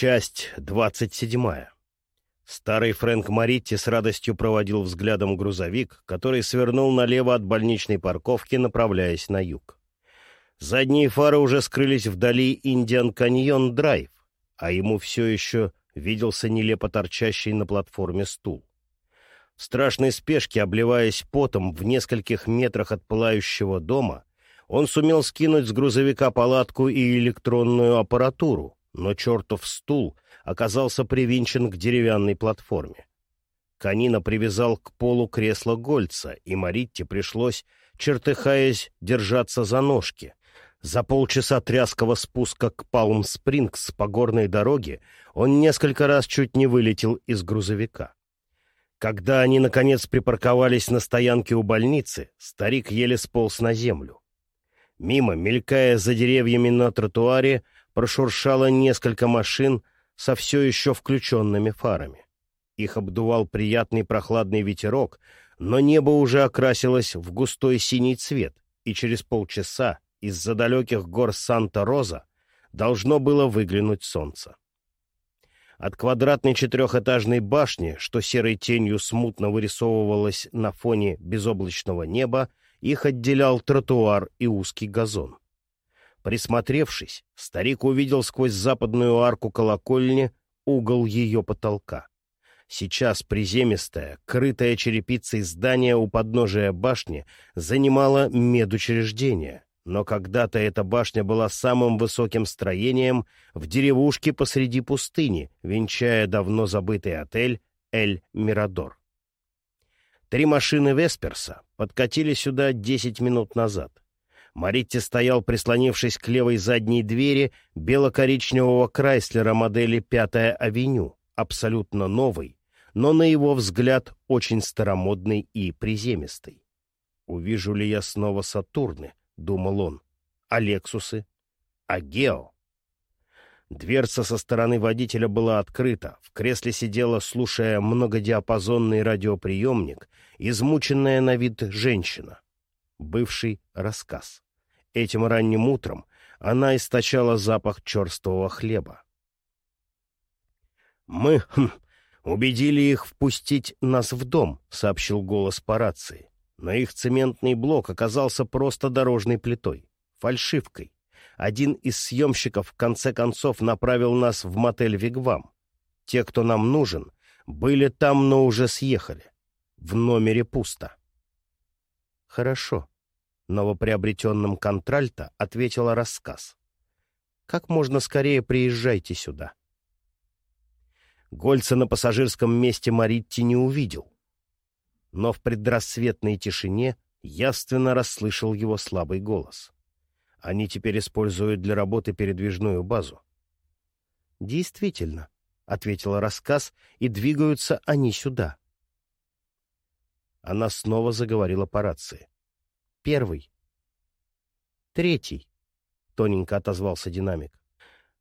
Часть двадцать седьмая. Старый Фрэнк Маритти с радостью проводил взглядом грузовик, который свернул налево от больничной парковки, направляясь на юг. Задние фары уже скрылись вдали Индиан Каньон Драйв, а ему все еще виделся нелепо торчащий на платформе стул. В страшной спешке, обливаясь потом в нескольких метрах от пылающего дома, он сумел скинуть с грузовика палатку и электронную аппаратуру, но чертов стул оказался привинчен к деревянной платформе. Канина привязал к полу кресло Гольца, и Маритте пришлось, чертыхаясь, держаться за ножки. За полчаса тряского спуска к Палм-Спрингс по горной дороге он несколько раз чуть не вылетел из грузовика. Когда они, наконец, припарковались на стоянке у больницы, старик еле сполз на землю. Мимо, мелькая за деревьями на тротуаре, прошуршало несколько машин со все еще включенными фарами. Их обдувал приятный прохладный ветерок, но небо уже окрасилось в густой синий цвет, и через полчаса из-за далеких гор Санта-Роза должно было выглянуть солнце. От квадратной четырехэтажной башни, что серой тенью смутно вырисовывалась на фоне безоблачного неба, их отделял тротуар и узкий газон. Присмотревшись, старик увидел сквозь западную арку колокольни угол ее потолка. Сейчас приземистое, крытое черепицей здание у подножия башни занимало медучреждение, но когда-то эта башня была самым высоким строением в деревушке посреди пустыни, венчая давно забытый отель «Эль Мирадор». Три машины Весперса подкатили сюда десять минут назад — Маритти стоял, прислонившись к левой задней двери бело-коричневого Крайслера модели «Пятая авеню», абсолютно новый, но, на его взгляд, очень старомодный и приземистый. «Увижу ли я снова Сатурны?» — думал он. «А Лексусы? А Гео?» Дверца со стороны водителя была открыта. В кресле сидела, слушая многодиапазонный радиоприемник, измученная на вид женщина. Бывший рассказ. Этим ранним утром она источала запах черствого хлеба. «Мы хм, убедили их впустить нас в дом», — сообщил голос по рации. Но их цементный блок оказался просто дорожной плитой, фальшивкой. Один из съемщиков в конце концов направил нас в мотель «Вигвам». Те, кто нам нужен, были там, но уже съехали. В номере пусто. «Хорошо», новоприобретенном контральто ответила рассказ. «Как можно скорее приезжайте сюда». Гольца на пассажирском месте Маритти не увидел, но в предрассветной тишине явственно расслышал его слабый голос. Они теперь используют для работы передвижную базу. «Действительно», — ответила рассказ, — «и двигаются они сюда». Она снова заговорила по рации. Первый. Третий. Тоненько отозвался динамик.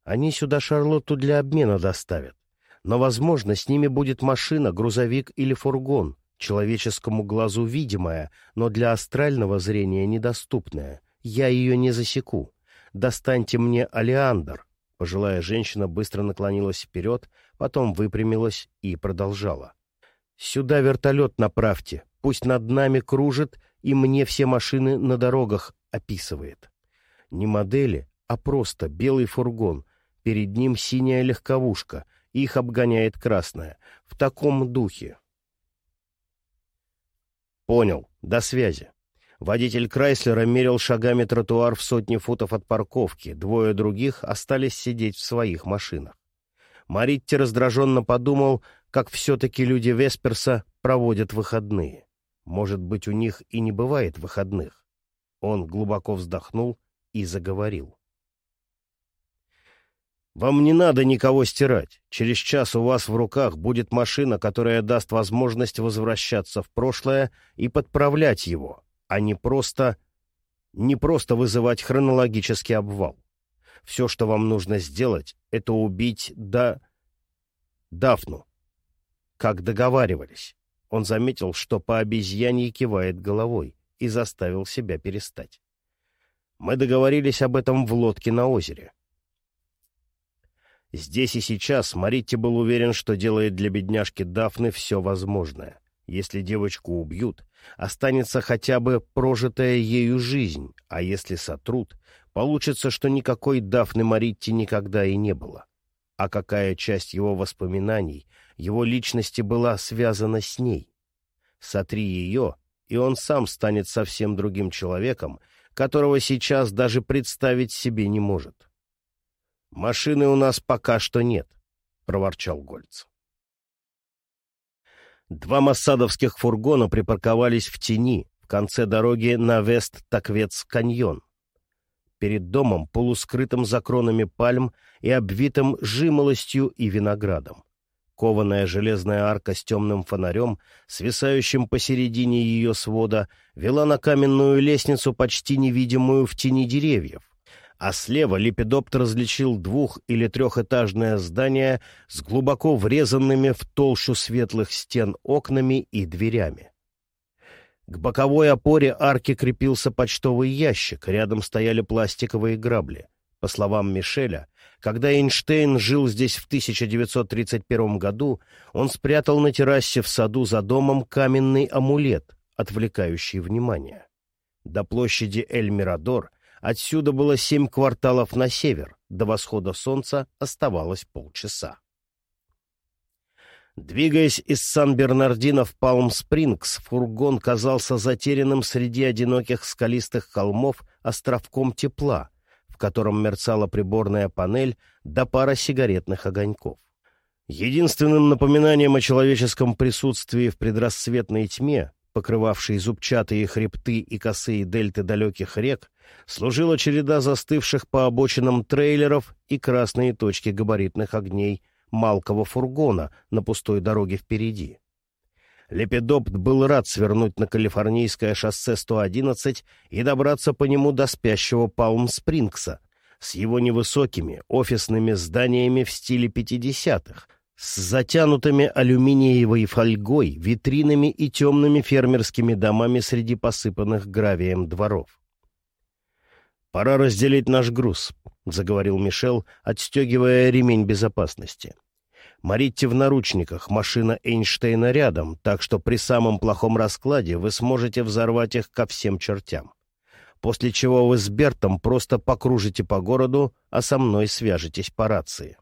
Они сюда Шарлотту для обмена доставят. Но, возможно, с ними будет машина, грузовик или фургон, человеческому глазу видимая, но для астрального зрения недоступная. Я ее не засеку. Достаньте мне Алиандр. Пожилая женщина быстро наклонилась вперед, потом выпрямилась и продолжала. «Сюда вертолет направьте. Пусть над нами кружит и мне все машины на дорогах описывает. Не модели, а просто белый фургон. Перед ним синяя легковушка, их обгоняет красная. В таком духе. Понял. До связи. Водитель Крайслера мерил шагами тротуар в сотни футов от парковки, двое других остались сидеть в своих машинах. Маритти раздраженно подумал, как все-таки люди Весперса проводят выходные. Может быть, у них и не бывает выходных. Он глубоко вздохнул и заговорил. «Вам не надо никого стирать. Через час у вас в руках будет машина, которая даст возможность возвращаться в прошлое и подправлять его, а не просто... не просто вызывать хронологический обвал. Все, что вам нужно сделать, это убить да... Дафну, как договаривались. Он заметил, что по обезьянье кивает головой, и заставил себя перестать. Мы договорились об этом в лодке на озере. Здесь и сейчас Маритти был уверен, что делает для бедняжки Дафны все возможное. Если девочку убьют, останется хотя бы прожитая ею жизнь, а если сотрут, получится, что никакой Дафны Маритти никогда и не было. А какая часть его воспоминаний, его личности была связана с ней? Сотри ее, и он сам станет совсем другим человеком, которого сейчас даже представить себе не может. «Машины у нас пока что нет», — проворчал Гольц. Два массадовских фургона припарковались в тени в конце дороги на Вест-Таквец-каньон. Перед домом, полускрытым за кронами пальм и обвитым жимолостью и виноградом. Кованая железная арка с темным фонарем, свисающим посередине ее свода, вела на каменную лестницу, почти невидимую в тени деревьев, а слева лепидопт различил двух- или трехэтажное здание с глубоко врезанными в толщу светлых стен окнами и дверями. К боковой опоре арки крепился почтовый ящик, рядом стояли пластиковые грабли. По словам Мишеля, когда Эйнштейн жил здесь в 1931 году, он спрятал на террасе в саду за домом каменный амулет, отвлекающий внимание. До площади Эль-Мирадор Отсюда было семь кварталов на север, до восхода солнца оставалось полчаса. Двигаясь из Сан-Бернардино в Палм-Спрингс, фургон казался затерянным среди одиноких скалистых холмов островком тепла, в котором мерцала приборная панель до пара сигаретных огоньков. Единственным напоминанием о человеческом присутствии в предрассветной тьме, покрывавшей зубчатые хребты и косые дельты далеких рек, служила череда застывших по обочинам трейлеров и красные точки габаритных огней малкого фургона на пустой дороге впереди. Лепидопт был рад свернуть на калифорнийское шоссе 111 и добраться по нему до спящего Палм-Спрингса с его невысокими офисными зданиями в стиле 50-х, с затянутыми алюминиевой фольгой, витринами и темными фермерскими домами среди посыпанных гравием дворов. «Пора разделить наш груз», — заговорил Мишел, отстегивая ремень безопасности. «Маритти в наручниках, машина Эйнштейна рядом, так что при самом плохом раскладе вы сможете взорвать их ко всем чертям. После чего вы с Бертом просто покружите по городу, а со мной свяжетесь по рации».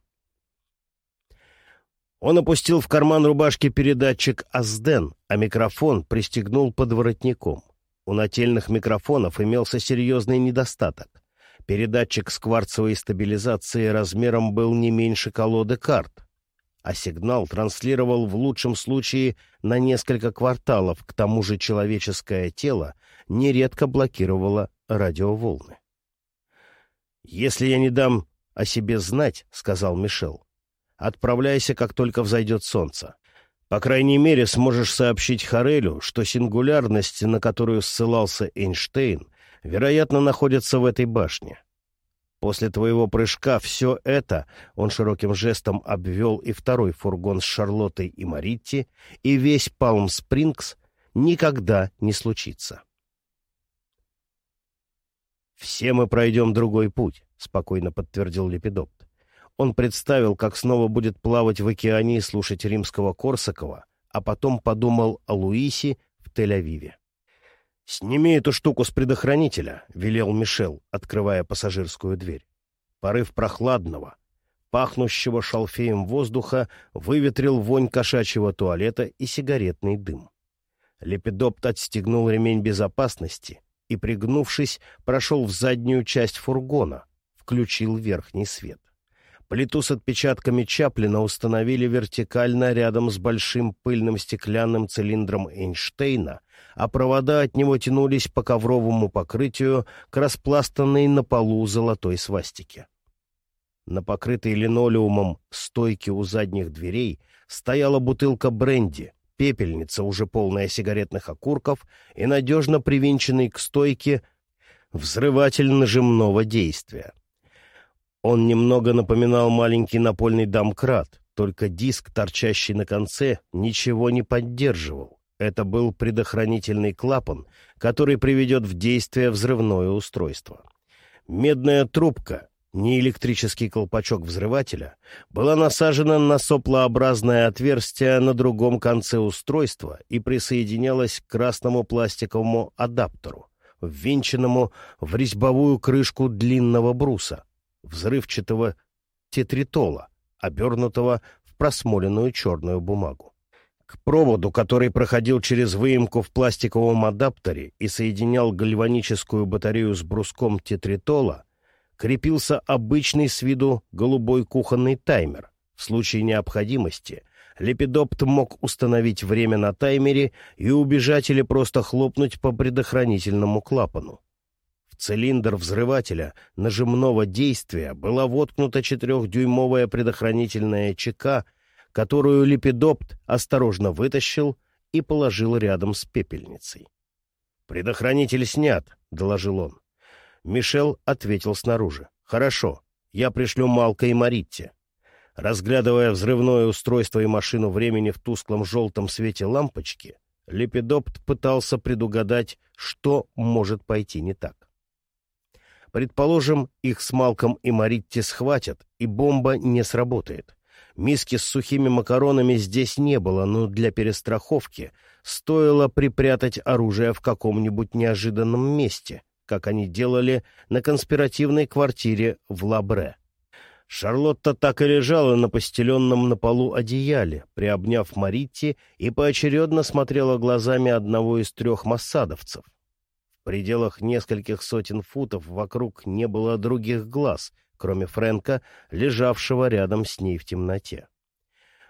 Он опустил в карман рубашки передатчик «Азден», а микрофон пристегнул под воротником — у нательных микрофонов имелся серьезный недостаток. Передатчик с кварцевой стабилизацией размером был не меньше колоды карт, а сигнал транслировал в лучшем случае на несколько кварталов, к тому же человеческое тело нередко блокировало радиоволны. «Если я не дам о себе знать, — сказал Мишел, — отправляйся, как только взойдет солнце. По крайней мере, сможешь сообщить Харелю, что сингулярность, на которую ссылался Эйнштейн, вероятно, находится в этой башне. После твоего прыжка все это, он широким жестом обвел и второй фургон с Шарлоттой и Маритти, и весь Палм-Спрингс, никогда не случится. «Все мы пройдем другой путь», — спокойно подтвердил Лепидопт. Он представил, как снова будет плавать в океане и слушать римского Корсакова, а потом подумал о Луисе в Тель-Авиве. «Сними эту штуку с предохранителя», — велел Мишел, открывая пассажирскую дверь. Порыв прохладного, пахнущего шалфеем воздуха, выветрил вонь кошачьего туалета и сигаретный дым. Лепидопт отстегнул ремень безопасности и, пригнувшись, прошел в заднюю часть фургона, включил верхний свет. Плиту с отпечатками Чаплина установили вертикально рядом с большим пыльным стеклянным цилиндром Эйнштейна, а провода от него тянулись по ковровому покрытию к распластанной на полу золотой свастике. На покрытой линолеумом стойке у задних дверей стояла бутылка бренди, пепельница, уже полная сигаретных окурков, и надежно привинченный к стойке взрыватель нажимного действия. Он немного напоминал маленький напольный домкрат, только диск, торчащий на конце, ничего не поддерживал. Это был предохранительный клапан, который приведет в действие взрывное устройство. Медная трубка, неэлектрический колпачок взрывателя, была насажена на соплообразное отверстие на другом конце устройства и присоединялась к красному пластиковому адаптеру, ввинченному в резьбовую крышку длинного бруса, взрывчатого тетритола, обернутого в просмоленную черную бумагу. К проводу, который проходил через выемку в пластиковом адаптере и соединял гальваническую батарею с бруском тетритола, крепился обычный с виду голубой кухонный таймер. В случае необходимости лепидопт мог установить время на таймере и убежать или просто хлопнуть по предохранительному клапану. Цилиндр взрывателя нажимного действия была воткнута четырехдюймовая предохранительная чека которую Лепидопт осторожно вытащил и положил рядом с пепельницей. «Предохранитель снят», — доложил он. Мишел ответил снаружи. «Хорошо, я пришлю Малка и Маритте». Разглядывая взрывное устройство и машину времени в тусклом желтом свете лампочки, Лепидопт пытался предугадать, что может пойти не так. Предположим, их с Малком и Маритте схватят, и бомба не сработает. Миски с сухими макаронами здесь не было, но для перестраховки стоило припрятать оружие в каком-нибудь неожиданном месте, как они делали на конспиративной квартире в Лабре. Шарлотта так и лежала на постеленном на полу одеяле, приобняв Маритти и поочередно смотрела глазами одного из трех массадовцев. Пределах нескольких сотен футов вокруг не было других глаз — кроме Фрэнка, лежавшего рядом с ней в темноте.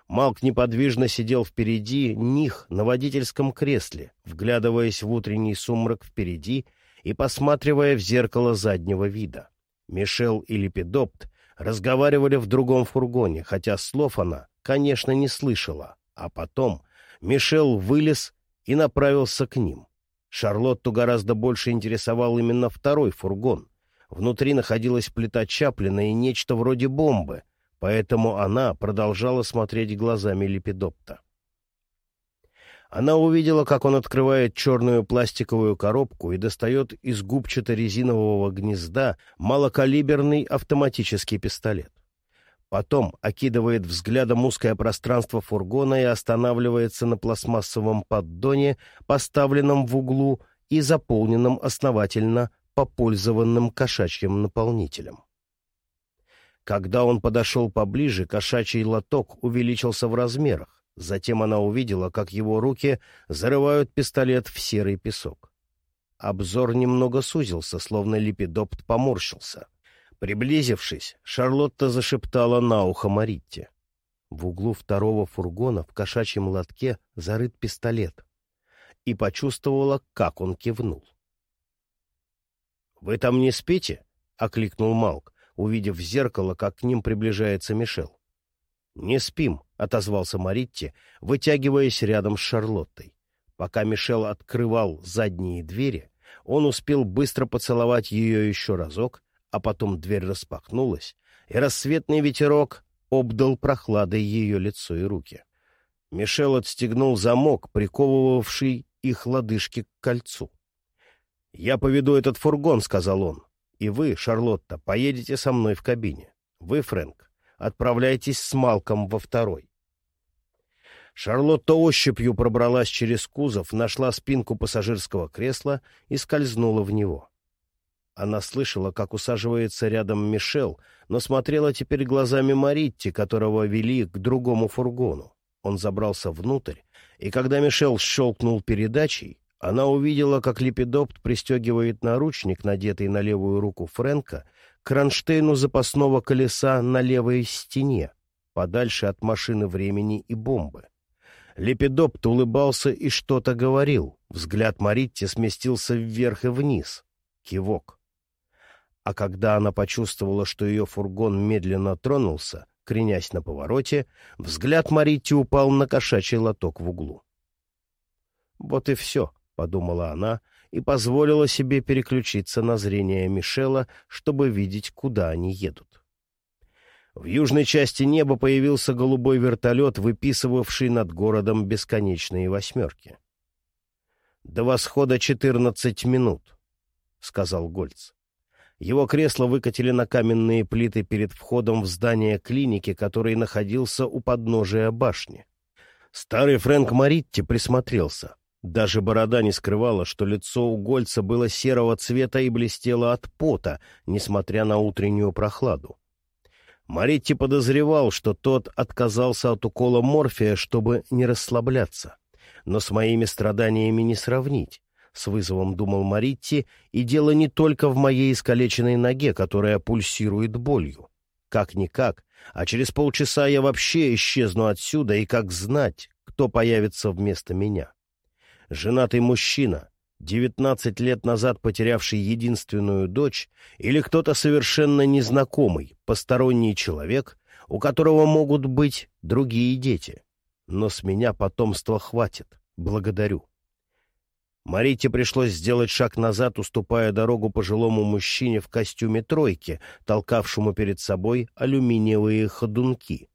Малк неподвижно сидел впереди них на водительском кресле, вглядываясь в утренний сумрак впереди и посматривая в зеркало заднего вида. Мишел и Лепидопт разговаривали в другом фургоне, хотя слов она, конечно, не слышала. А потом Мишел вылез и направился к ним. Шарлотту гораздо больше интересовал именно второй фургон — Внутри находилась плита Чаплина и нечто вроде бомбы, поэтому она продолжала смотреть глазами Лепидопта. Она увидела, как он открывает черную пластиковую коробку и достает из губчато-резинового гнезда малокалиберный автоматический пистолет. Потом окидывает взглядом узкое пространство фургона и останавливается на пластмассовом поддоне, поставленном в углу и заполненном основательно попользованным кошачьим наполнителем. Когда он подошел поближе, кошачий лоток увеличился в размерах. Затем она увидела, как его руки зарывают пистолет в серый песок. Обзор немного сузился, словно липидопт поморщился. Приблизившись, Шарлотта зашептала на ухо Маритте. В углу второго фургона в кошачьем лотке зарыт пистолет. И почувствовала, как он кивнул. «Вы там не спите?» — окликнул Малк, увидев в зеркало, как к ним приближается Мишел. «Не спим», — отозвался Маритти, вытягиваясь рядом с Шарлоттой. Пока Мишел открывал задние двери, он успел быстро поцеловать ее еще разок, а потом дверь распахнулась, и рассветный ветерок обдал прохладой ее лицо и руки. Мишел отстегнул замок, приковывавший их лодыжки к кольцу. «Я поведу этот фургон», — сказал он. «И вы, Шарлотта, поедете со мной в кабине. Вы, Фрэнк, отправляйтесь с Малком во второй». Шарлотта ощупью пробралась через кузов, нашла спинку пассажирского кресла и скользнула в него. Она слышала, как усаживается рядом Мишел, но смотрела теперь глазами Маритти, которого вели к другому фургону. Он забрался внутрь, и когда Мишел щелкнул передачей, она увидела, как Лепидопт пристегивает наручник, надетый на левую руку Фрэнка, к кронштейну запасного колеса на левой стене, подальше от машины времени и бомбы. Лепидопт улыбался и что-то говорил. Взгляд Маритти сместился вверх и вниз. Кивок. А когда она почувствовала, что ее фургон медленно тронулся, кренясь на повороте, взгляд Маритти упал на кошачий лоток в углу. Вот и все. — подумала она и позволила себе переключиться на зрение Мишела, чтобы видеть, куда они едут. В южной части неба появился голубой вертолет, выписывавший над городом бесконечные восьмерки. «До восхода четырнадцать минут», — сказал Гольц. Его кресло выкатили на каменные плиты перед входом в здание клиники, который находился у подножия башни. Старый Фрэнк Маритти присмотрелся. Даже борода не скрывала, что лицо у Гольца было серого цвета и блестело от пота, несмотря на утреннюю прохладу. Маритти подозревал, что тот отказался от укола морфия, чтобы не расслабляться. Но с моими страданиями не сравнить. С вызовом думал Маритти, и дело не только в моей искалеченной ноге, которая пульсирует болью. Как-никак, а через полчаса я вообще исчезну отсюда, и как знать, кто появится вместо меня. Женатый мужчина, девятнадцать лет назад потерявший единственную дочь, или кто-то совершенно незнакомый, посторонний человек, у которого могут быть другие дети. Но с меня потомства хватит. Благодарю. Марите пришлось сделать шаг назад, уступая дорогу пожилому мужчине в костюме тройки, толкавшему перед собой алюминиевые ходунки.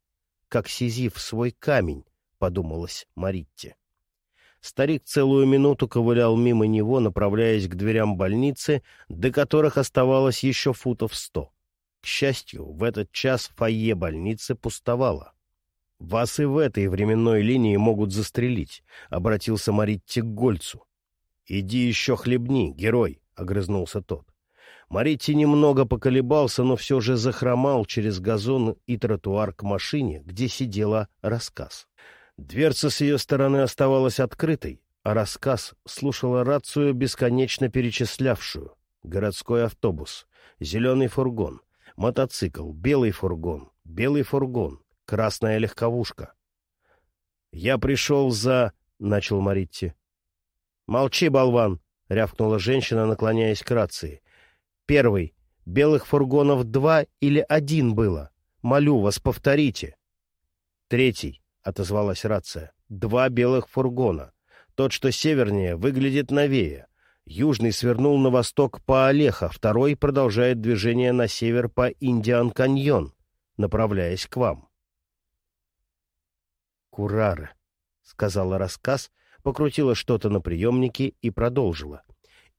«Как Сизиф свой камень», — подумалось Маритте. Старик целую минуту ковылял мимо него, направляясь к дверям больницы, до которых оставалось еще футов сто. К счастью, в этот час фойе больницы пустовало. «Вас и в этой временной линии могут застрелить», — обратился Маритти к Гольцу. «Иди еще хлебни, герой!» — огрызнулся тот. Маритти немного поколебался, но все же захромал через газон и тротуар к машине, где сидела рассказ. Дверца с ее стороны оставалась открытой, а рассказ слушала рацию, бесконечно перечислявшую. Городской автобус, зеленый фургон, мотоцикл, белый фургон, белый фургон, красная легковушка. «Я пришел за...» — начал Маритти. «Молчи, болван!» — рявкнула женщина, наклоняясь к рации. «Первый. Белых фургонов два или один было? Молю вас, повторите». «Третий», — отозвалась рация. «Два белых фургона. Тот, что севернее, выглядит новее. Южный свернул на восток по Олеха, второй продолжает движение на север по Индиан-каньон, направляясь к вам». «Курары», — сказала рассказ, покрутила что-то на приемнике и продолжила.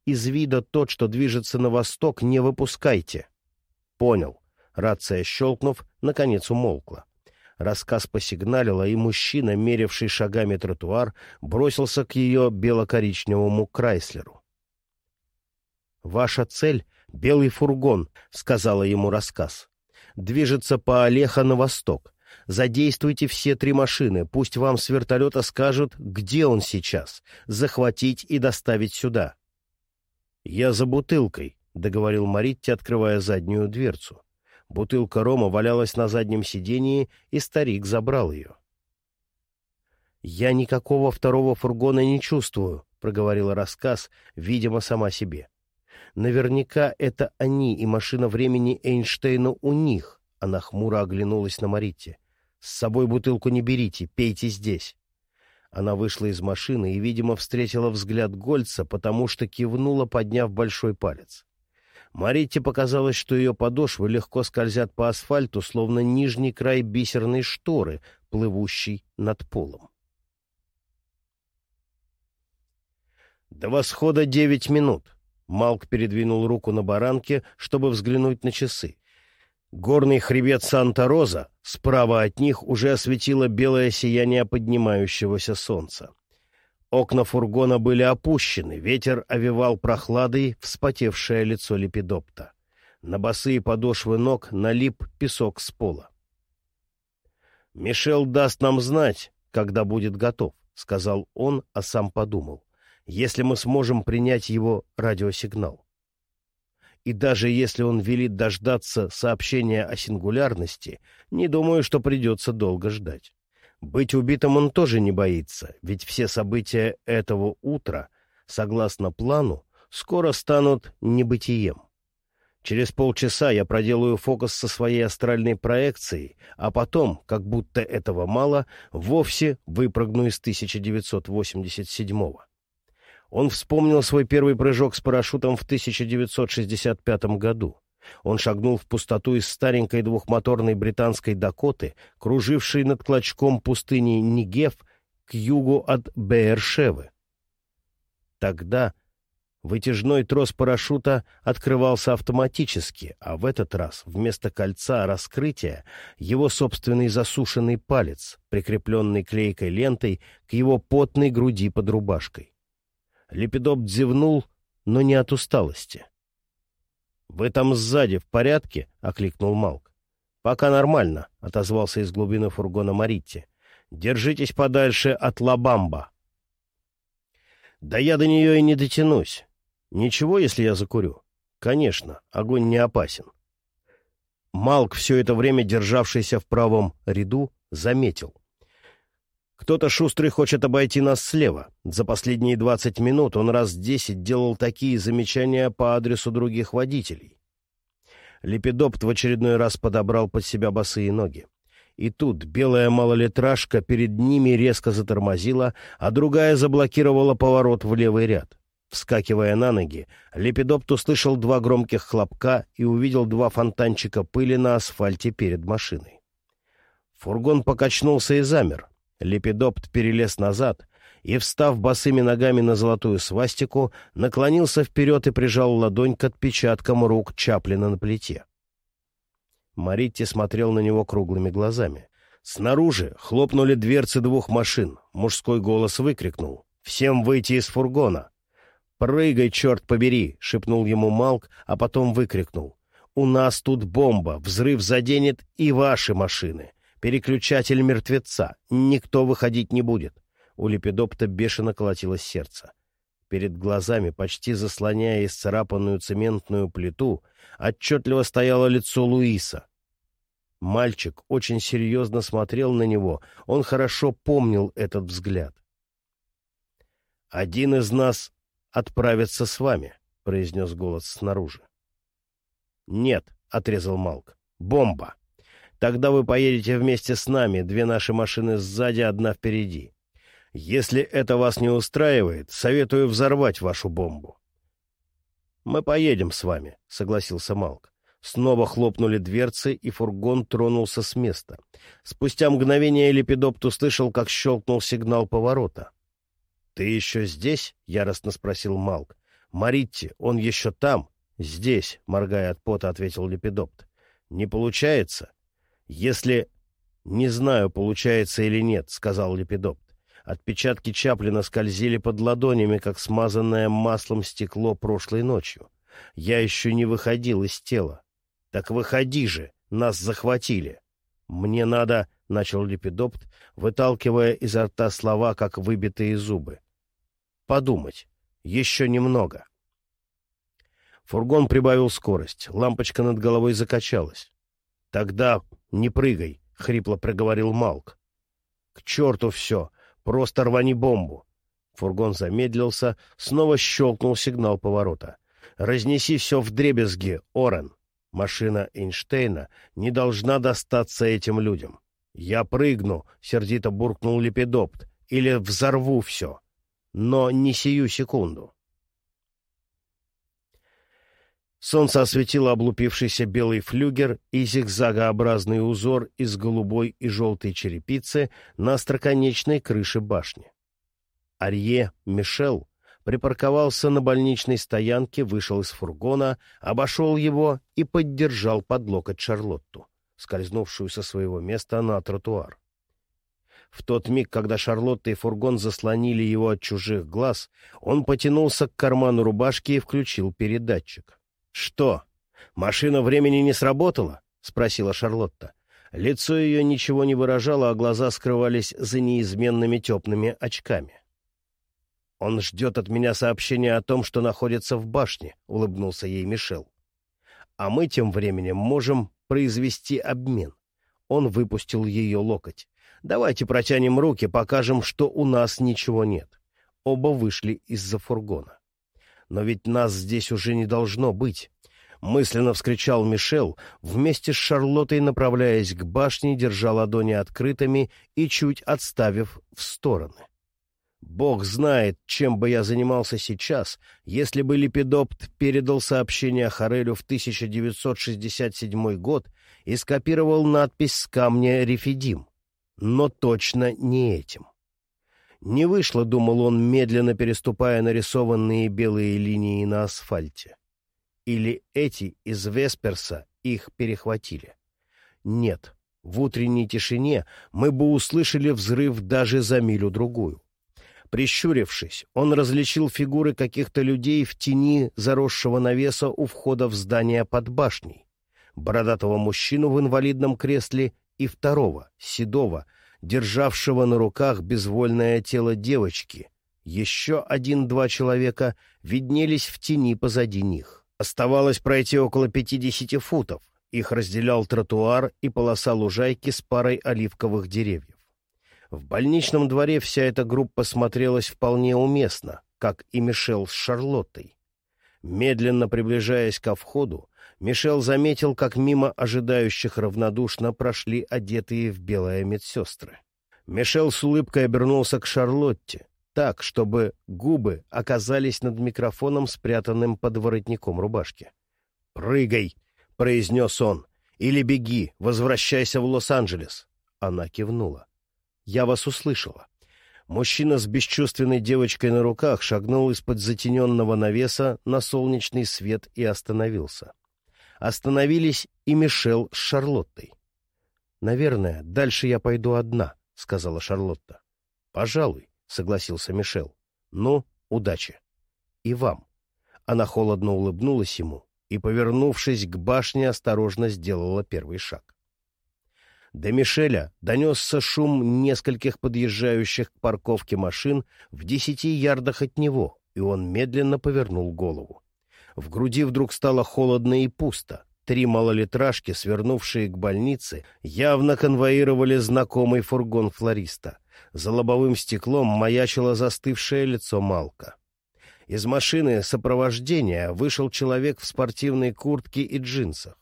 «Из вида тот, что движется на восток, не выпускайте». «Понял». Рация, щелкнув, наконец умолкла. Рассказ посигналила, и мужчина, меривший шагами тротуар, бросился к ее бело-коричневому Крайслеру. «Ваша цель — белый фургон», — сказала ему рассказ. «Движется по Олеха на восток. Задействуйте все три машины, пусть вам с вертолета скажут, где он сейчас, захватить и доставить сюда. — Я за бутылкой, — договорил Маритти, открывая заднюю дверцу. Бутылка рома валялась на заднем сидении, и старик забрал ее. — Я никакого второго фургона не чувствую, — проговорила рассказ, видимо, сама себе. Наверняка это они и машина времени Эйнштейна у них. Она хмуро оглянулась на Маритте. «С собой бутылку не берите, пейте здесь». Она вышла из машины и, видимо, встретила взгляд Гольца, потому что кивнула, подняв большой палец. Марите показалось, что ее подошвы легко скользят по асфальту, словно нижний край бисерной шторы, плывущей над полом. До восхода девять минут. Малк передвинул руку на баранке, чтобы взглянуть на часы. Горный хребет Санта-Роза справа от них уже осветило белое сияние поднимающегося солнца. Окна фургона были опущены, ветер овевал прохладой вспотевшее лицо лепидопта. На босые подошвы ног налип песок с пола. «Мишел даст нам знать, когда будет готов», — сказал он, а сам подумал, «если мы сможем принять его радиосигнал» и даже если он велит дождаться сообщения о сингулярности, не думаю, что придется долго ждать. Быть убитым он тоже не боится, ведь все события этого утра, согласно плану, скоро станут небытием. Через полчаса я проделаю фокус со своей астральной проекцией, а потом, как будто этого мало, вовсе выпрыгну из 1987-го. Он вспомнил свой первый прыжок с парашютом в 1965 году. Он шагнул в пустоту из старенькой двухмоторной британской «Дакоты», кружившей над клочком пустыни Нигев к югу от Беершевы. Тогда Вытяжной трос парашюта открывался автоматически, а в этот раз вместо кольца раскрытия его собственный засушенный палец, прикрепленный клейкой лентой к его потной груди под рубашкой. Лепидоп зевнул, но не от усталости. «Вы там сзади в порядке?» — окликнул Малк. «Пока нормально», — отозвался из глубины фургона Маритти. «Держитесь подальше от Лабамба». «Да я до нее и не дотянусь. Ничего, если я закурю? Конечно, огонь не опасен. Малк, все это время державшийся в правом ряду, заметил. Кто-то шустрый хочет обойти нас слева. За последние двадцать минут он раз десять делал такие замечания по адресу других водителей. Лепидопт в очередной раз подобрал под себя босые ноги. И тут белая малолитражка перед ними резко затормозила, а другая заблокировала поворот в левый ряд. Вскакивая на ноги, Лепидопт услышал два громких хлопка и увидел два фонтанчика пыли на асфальте перед машиной. Фургон покачнулся и замер. Лепидопт перелез назад и, встав босыми ногами на золотую свастику, наклонился вперед и прижал ладонь к отпечаткам рук Чаплина на плите. Маритти смотрел на него круглыми глазами. Снаружи хлопнули дверцы двух машин. Мужской голос выкрикнул. «Всем выйти из фургона!» «Прыгай, черт побери!» — шепнул ему Малк, а потом выкрикнул. «У нас тут бомба! Взрыв заденет и ваши машины! Переключатель мертвеца! Никто выходить не будет!» У Лепидопта бешено колотилось сердце. Перед глазами, почти заслоняя исцарапанную цементную плиту, отчетливо стояло лицо Луиса. Мальчик очень серьезно смотрел на него, он хорошо помнил этот взгляд. «Один из нас отправиться с вами», — произнес голос снаружи. «Нет», — отрезал Малк, — «бомба. Тогда вы поедете вместе с нами, две наши машины сзади, одна впереди. Если это вас не устраивает, советую взорвать вашу бомбу». «Мы поедем с вами», — согласился Малк. Снова хлопнули дверцы, и фургон тронулся с места. Спустя мгновение Лепидопт услышал, как щелкнул сигнал поворота. «Ты еще здесь?» — яростно спросил Малк. «Маритти, он еще там?» «Здесь», — моргая от пота, ответил Лепидопт. «Не получается?» «Если...» «Не знаю, получается или нет», — сказал Лепидопт. Отпечатки Чаплина скользили под ладонями, как смазанное маслом стекло прошлой ночью. Я еще не выходил из тела. «Так выходи же! Нас захватили!» «Мне надо...» — начал Лепидопт, выталкивая изо рта слова, как выбитые зубы. «Подумать. Еще немного». Фургон прибавил скорость. Лампочка над головой закачалась. «Тогда не прыгай», — хрипло проговорил Малк. «К черту все! Просто рвани бомбу!» Фургон замедлился, снова щелкнул сигнал поворота. «Разнеси все в дребезги, Орен!» Машина Эйнштейна не должна достаться этим людям. «Я прыгну», — сердито буркнул Лепидопт, — «или взорву все. Но не сию секунду». Солнце осветило облупившийся белый флюгер и зигзагообразный узор из голубой и желтой черепицы на остроконечной крыше башни. Арье Мишел припарковался на больничной стоянке, вышел из фургона, обошел его и поддержал под локоть Шарлотту скользнувшую со своего места на тротуар. В тот миг, когда Шарлотта и фургон заслонили его от чужих глаз, он потянулся к карману рубашки и включил передатчик. «Что? Машина времени не сработала?» — спросила Шарлотта. Лицо ее ничего не выражало, а глаза скрывались за неизменными теплыми очками. «Он ждет от меня сообщения о том, что находится в башне», — улыбнулся ей Мишел. «А мы тем временем можем произвести обмен. Он выпустил ее локоть. «Давайте протянем руки, покажем, что у нас ничего нет». Оба вышли из-за фургона. «Но ведь нас здесь уже не должно быть!» Мысленно вскричал Мишел, вместе с Шарлоттой направляясь к башне, держа ладони открытыми и чуть отставив в стороны. Бог знает, чем бы я занимался сейчас, если бы Лепидопт передал сообщение Харелю в 1967 год и скопировал надпись с камня «Рефидим». Но точно не этим. Не вышло, думал он, медленно переступая нарисованные белые линии на асфальте. Или эти из Весперса их перехватили? Нет, в утренней тишине мы бы услышали взрыв даже за милю-другую. Прищурившись, он различил фигуры каких-то людей в тени заросшего навеса у входа в здание под башней. Бородатого мужчину в инвалидном кресле и второго, седого, державшего на руках безвольное тело девочки. Еще один-два человека виднелись в тени позади них. Оставалось пройти около пятидесяти футов. Их разделял тротуар и полоса лужайки с парой оливковых деревьев. В больничном дворе вся эта группа смотрелась вполне уместно, как и Мишел с Шарлоттой. Медленно приближаясь ко входу, Мишел заметил, как мимо ожидающих равнодушно прошли одетые в белое медсестры. Мишел с улыбкой обернулся к Шарлотте, так, чтобы губы оказались над микрофоном, спрятанным под воротником рубашки. «Прыгай!» — произнес он. «Или беги, возвращайся в Лос-Анджелес». Она кивнула. «Я вас услышала». Мужчина с бесчувственной девочкой на руках шагнул из-под затененного навеса на солнечный свет и остановился. Остановились и Мишел с Шарлоттой. «Наверное, дальше я пойду одна», — сказала Шарлотта. «Пожалуй», — согласился Мишел. «Ну, удачи». «И вам». Она холодно улыбнулась ему и, повернувшись к башне, осторожно сделала первый шаг. До Мишеля донесся шум нескольких подъезжающих к парковке машин в десяти ярдах от него, и он медленно повернул голову. В груди вдруг стало холодно и пусто. Три малолитражки, свернувшие к больнице, явно конвоировали знакомый фургон флориста. За лобовым стеклом маячило застывшее лицо Малка. Из машины сопровождения вышел человек в спортивной куртке и джинсах.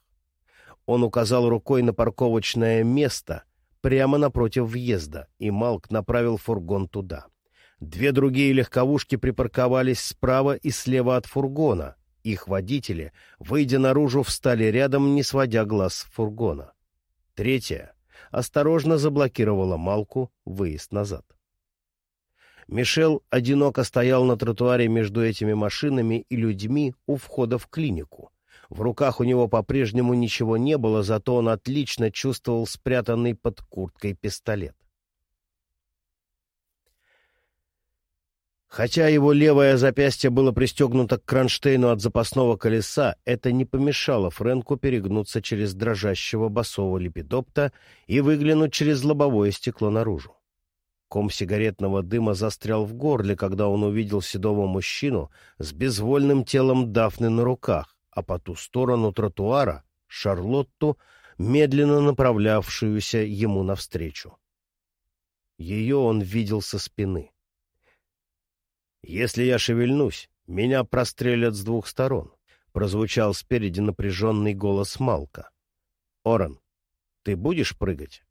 Он указал рукой на парковочное место прямо напротив въезда, и Малк направил фургон туда. Две другие легковушки припарковались справа и слева от фургона, их водители, выйдя наружу, встали рядом, не сводя глаз с фургона. Третья осторожно заблокировала Малку выезд назад. Мишел одиноко стоял на тротуаре между этими машинами и людьми у входа в клинику. В руках у него по-прежнему ничего не было, зато он отлично чувствовал спрятанный под курткой пистолет. Хотя его левое запястье было пристегнуто к кронштейну от запасного колеса, это не помешало Фрэнку перегнуться через дрожащего басового лепидопта и выглянуть через лобовое стекло наружу. Ком сигаретного дыма застрял в горле, когда он увидел седого мужчину с безвольным телом Дафны на руках, а по ту сторону тротуара — Шарлотту, медленно направлявшуюся ему навстречу. Ее он видел со спины. «Если я шевельнусь, меня прострелят с двух сторон», — прозвучал спереди напряженный голос Малка. «Оран, ты будешь прыгать?»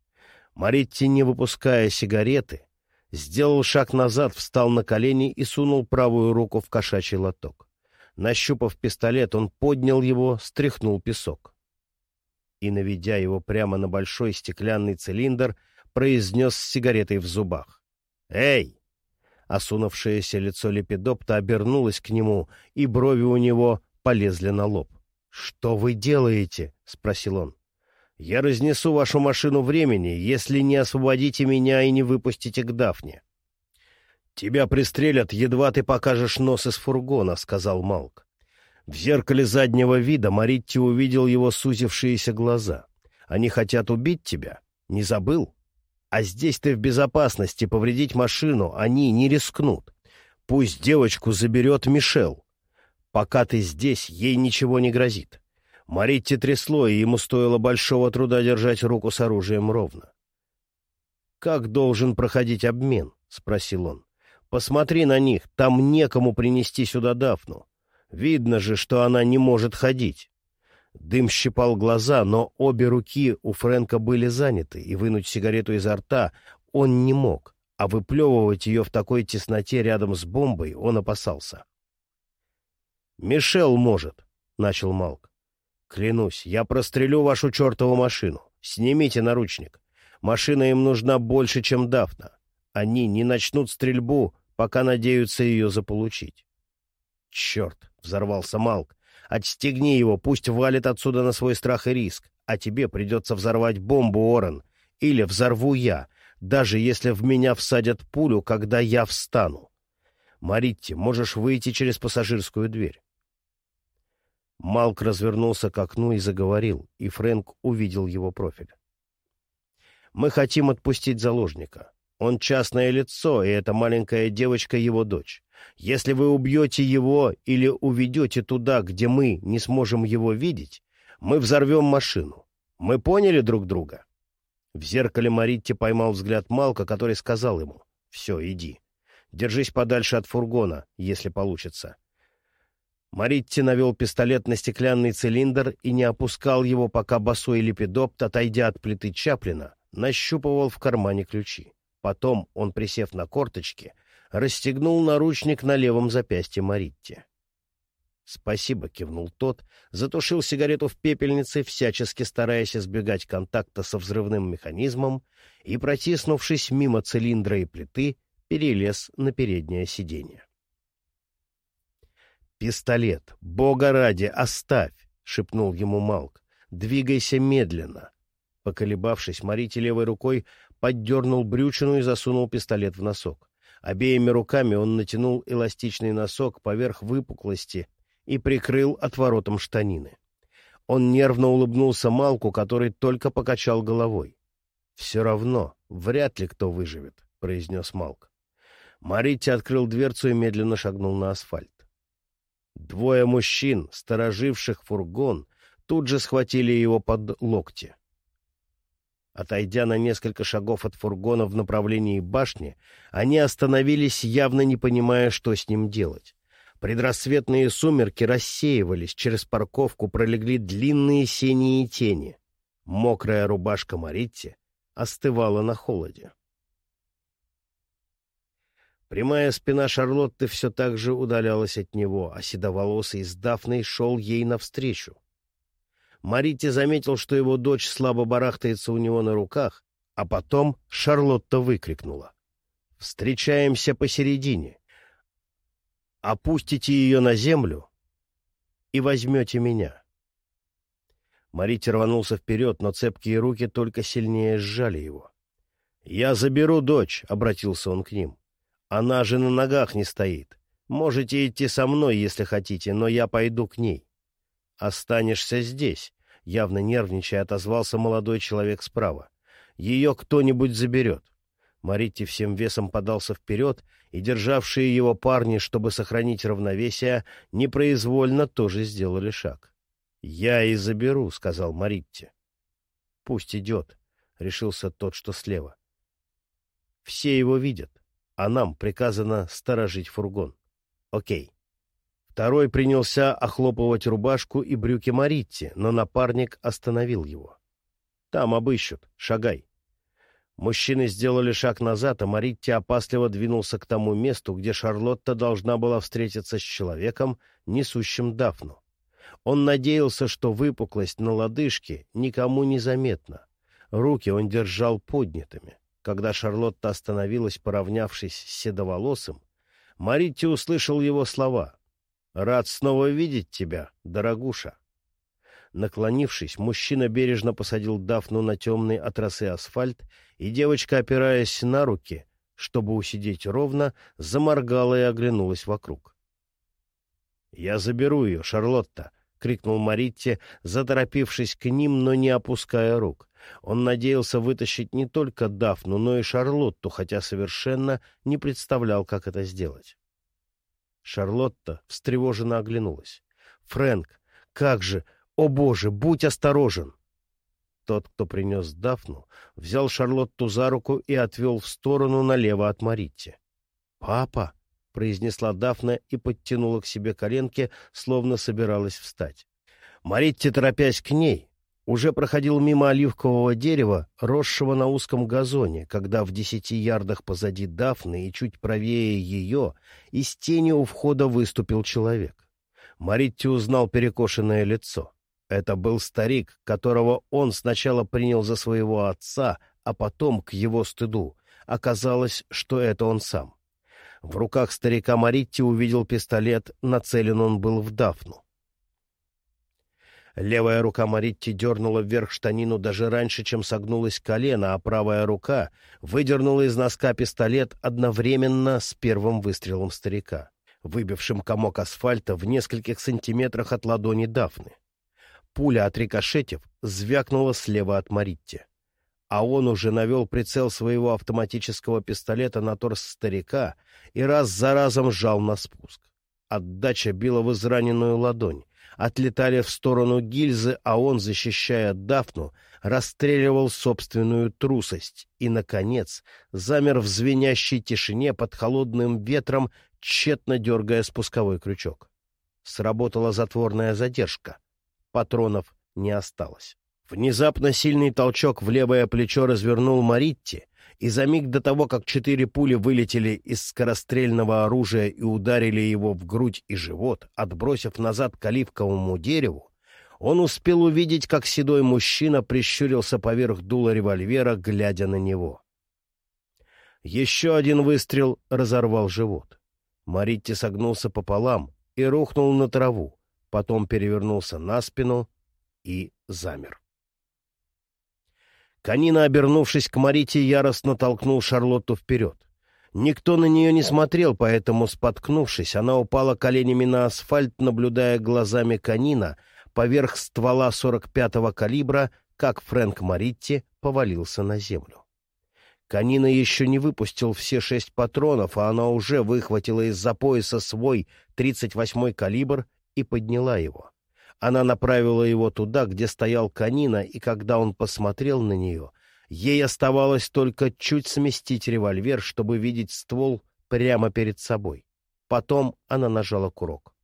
Маритти, не выпуская сигареты, сделал шаг назад, встал на колени и сунул правую руку в кошачий лоток. Нащупав пистолет, он поднял его, стряхнул песок. И, наведя его прямо на большой стеклянный цилиндр, произнес с сигаретой в зубах. «Эй, Осунувшееся лицо Лепидопта обернулось к нему, и брови у него полезли на лоб. «Что вы делаете?» — спросил он. «Я разнесу вашу машину времени, если не освободите меня и не выпустите к Дафне». «Тебя пристрелят, едва ты покажешь нос из фургона», — сказал Малк. В зеркале заднего вида Маритти увидел его сузившиеся глаза. «Они хотят убить тебя? Не забыл?» А здесь ты в безопасности, повредить машину они не рискнут. Пусть девочку заберет Мишел. Пока ты здесь, ей ничего не грозит. Маритте трясло, и ему стоило большого труда держать руку с оружием ровно. «Как должен проходить обмен?» — спросил он. «Посмотри на них, там некому принести сюда Дафну. Видно же, что она не может ходить». Дым щипал глаза, но обе руки у Фрэнка были заняты, и вынуть сигарету изо рта он не мог, а выплевывать ее в такой тесноте рядом с бомбой он опасался. «Мишел может», — начал Малк. «Клянусь, я прострелю вашу чертову машину. Снимите наручник. Машина им нужна больше, чем Дафна. Они не начнут стрельбу, пока надеются ее заполучить. «Черт!» — взорвался Малк. «Отстегни его, пусть валит отсюда на свой страх и риск, а тебе придется взорвать бомбу, Орен, или взорву я, даже если в меня всадят пулю, когда я встану. Маритти, можешь выйти через пассажирскую дверь». Малк развернулся к окну и заговорил, и Фрэнк увидел его профиль. «Мы хотим отпустить заложника. Он частное лицо, и эта маленькая девочка его дочь. Если вы убьете его или уведете туда, где мы не сможем его видеть, мы взорвем машину. Мы поняли друг друга?» В зеркале Маритти поймал взгляд Малка, который сказал ему «Все, иди. Держись подальше от фургона, если получится». Маритти навел пистолет на стеклянный цилиндр и не опускал его, пока босой лепидопт, отойдя от плиты Чаплина, нащупывал в кармане ключи. Потом он, присев на корточки, расстегнул наручник на левом запястье Маритти. «Спасибо», — кивнул тот, затушил сигарету в пепельнице, всячески стараясь избегать контакта со взрывным механизмом, и, протиснувшись мимо цилиндра и плиты, перелез на переднее сиденье. «Пистолет! Бога ради, оставь!» — шепнул ему Малк. «Двигайся медленно!» Поколебавшись, Марити левой рукой поддернул брючину и засунул пистолет в носок. Обеими руками он натянул эластичный носок поверх выпуклости и прикрыл отворотом штанины. Он нервно улыбнулся Малку, который только покачал головой. «Все равно, вряд ли кто выживет», — произнес Малк. Марити открыл дверцу и медленно шагнул на асфальт. Двое мужчин, стороживших фургон, тут же схватили его под локти. Отойдя на несколько шагов от фургона в направлении башни, они остановились, явно не понимая, что с ним делать. Предрассветные сумерки рассеивались, через парковку пролегли длинные синие тени. Мокрая рубашка Маритти остывала на холоде. Прямая спина Шарлотты все так же удалялась от него, а седоволосый с Дафной шел ей навстречу. Марити заметил, что его дочь слабо барахтается у него на руках, а потом Шарлотта выкрикнула. «Встречаемся посередине. Опустите ее на землю и возьмете меня». Марити рванулся вперед, но цепкие руки только сильнее сжали его. «Я заберу дочь», — обратился он к ним. Она же на ногах не стоит. Можете идти со мной, если хотите, но я пойду к ней. Останешься здесь, — явно нервничая отозвался молодой человек справа. Ее кто-нибудь заберет. Маритти всем весом подался вперед, и державшие его парни, чтобы сохранить равновесие, непроизвольно тоже сделали шаг. — Я и заберу, — сказал Маритти. — Пусть идет, — решился тот, что слева. Все его видят а нам приказано сторожить фургон. Окей. Второй принялся охлопывать рубашку и брюки Маритти, но напарник остановил его. «Там обыщут. Шагай». Мужчины сделали шаг назад, а Маритти опасливо двинулся к тому месту, где Шарлотта должна была встретиться с человеком, несущим Дафну. Он надеялся, что выпуклость на лодыжке никому не заметна. Руки он держал поднятыми. Когда Шарлотта остановилась, поравнявшись с седоволосым, Маритти услышал его слова. «Рад снова видеть тебя, дорогуша». Наклонившись, мужчина бережно посадил Дафну на темный от росы асфальт, и девочка, опираясь на руки, чтобы усидеть ровно, заморгала и оглянулась вокруг. «Я заберу ее, Шарлотта!» — крикнул Маритти, заторопившись к ним, но не опуская рук. Он надеялся вытащить не только Дафну, но и Шарлотту, хотя совершенно не представлял, как это сделать. Шарлотта встревоженно оглянулась. «Фрэнк, как же! О, Боже, будь осторожен!» Тот, кто принес Дафну, взял Шарлотту за руку и отвел в сторону налево от Маритти. «Папа!» — произнесла Дафна и подтянула к себе коленки, словно собиралась встать. Маритти, торопясь к ней, уже проходил мимо оливкового дерева, росшего на узком газоне, когда в десяти ярдах позади Дафны и чуть правее ее из тени у входа выступил человек. Маритти узнал перекошенное лицо. Это был старик, которого он сначала принял за своего отца, а потом, к его стыду, оказалось, что это он сам. В руках старика Маритти увидел пистолет, нацелен он был в Дафну. Левая рука Маритти дернула вверх штанину даже раньше, чем согнулось колено, а правая рука выдернула из носка пистолет одновременно с первым выстрелом старика, выбившим комок асфальта в нескольких сантиметрах от ладони Дафны. Пуля, отрикошетив, звякнула слева от Маритти. А он уже навел прицел своего автоматического пистолета на торс старика и раз за разом сжал на спуск. Отдача била в израненную ладонь отлетали в сторону гильзы, а он, защищая Дафну, расстреливал собственную трусость и, наконец, замер в звенящей тишине под холодным ветром, тщетно дергая спусковой крючок. Сработала затворная задержка. Патронов не осталось. Внезапно сильный толчок в левое плечо развернул Маритти, и за миг до того, как четыре пули вылетели из скорострельного оружия и ударили его в грудь и живот, отбросив назад к оливковому дереву, он успел увидеть, как седой мужчина прищурился поверх дула револьвера, глядя на него. Еще один выстрел разорвал живот. Маритти согнулся пополам и рухнул на траву, потом перевернулся на спину и замер. Канина, обернувшись к Марите, яростно толкнул Шарлотту вперед. Никто на нее не смотрел, поэтому, споткнувшись, она упала коленями на асфальт, наблюдая глазами Канина поверх ствола 45-го калибра, как Фрэнк Маритти повалился на землю. Канина еще не выпустил все шесть патронов, а она уже выхватила из-за пояса свой 38-й калибр и подняла его. Она направила его туда, где стоял Канина, и когда он посмотрел на нее, ей оставалось только чуть сместить револьвер, чтобы видеть ствол прямо перед собой. Потом она нажала курок.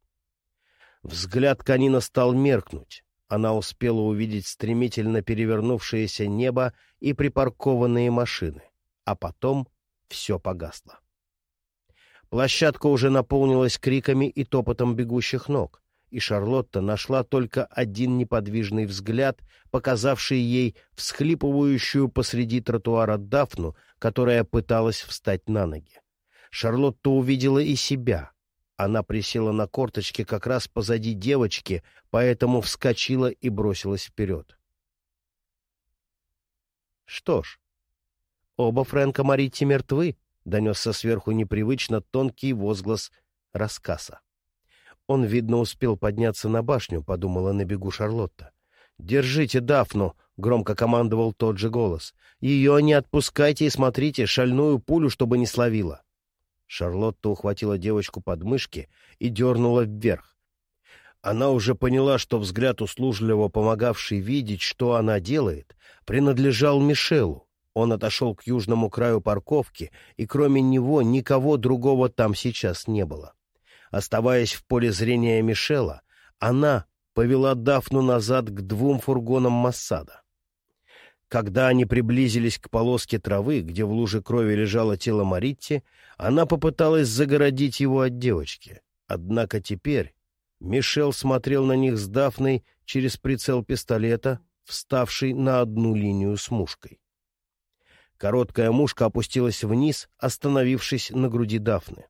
Взгляд Канина стал меркнуть. Она успела увидеть стремительно перевернувшееся небо и припаркованные машины. А потом все погасло. Площадка уже наполнилась криками и топотом бегущих ног и Шарлотта нашла только один неподвижный взгляд, показавший ей всхлипывающую посреди тротуара Дафну, которая пыталась встать на ноги. Шарлотта увидела и себя. Она присела на корточки как раз позади девочки, поэтому вскочила и бросилась вперед. Что ж, оба Фрэнка Марити мертвы, — донесся сверху непривычно тонкий возглас рассказа. Он, видно, успел подняться на башню, — подумала на бегу Шарлотта. «Держите Дафну!» — громко командовал тот же голос. «Ее не отпускайте и смотрите, шальную пулю, чтобы не словила!» Шарлотта ухватила девочку под мышки и дернула вверх. Она уже поняла, что взгляд услужливо помогавший видеть, что она делает, принадлежал Мишелу. Он отошел к южному краю парковки, и кроме него никого другого там сейчас не было. Оставаясь в поле зрения Мишела, она повела Дафну назад к двум фургонам Массада. Когда они приблизились к полоске травы, где в луже крови лежало тело Маритти, она попыталась загородить его от девочки. Однако теперь Мишел смотрел на них с Дафной через прицел пистолета, вставший на одну линию с мушкой. Короткая мушка опустилась вниз, остановившись на груди Дафны.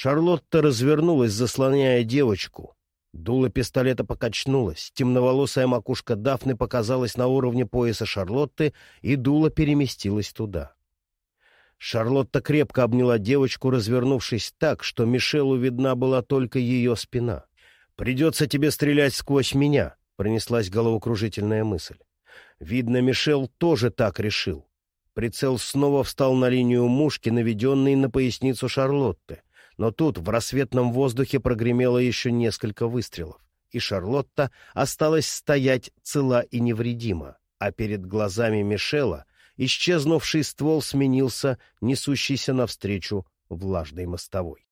Шарлотта развернулась, заслоняя девочку. Дуло пистолета покачнулось, темноволосая макушка Дафны показалась на уровне пояса Шарлотты, и дуло переместилось туда. Шарлотта крепко обняла девочку, развернувшись так, что Мишелу видна была только ее спина. «Придется тебе стрелять сквозь меня», — пронеслась головокружительная мысль. Видно, Мишел тоже так решил. Прицел снова встал на линию мушки, наведенной на поясницу Шарлотты. Но тут в рассветном воздухе прогремело еще несколько выстрелов, и Шарлотта осталась стоять цела и невредима, а перед глазами Мишела исчезнувший ствол сменился несущийся навстречу влажной мостовой.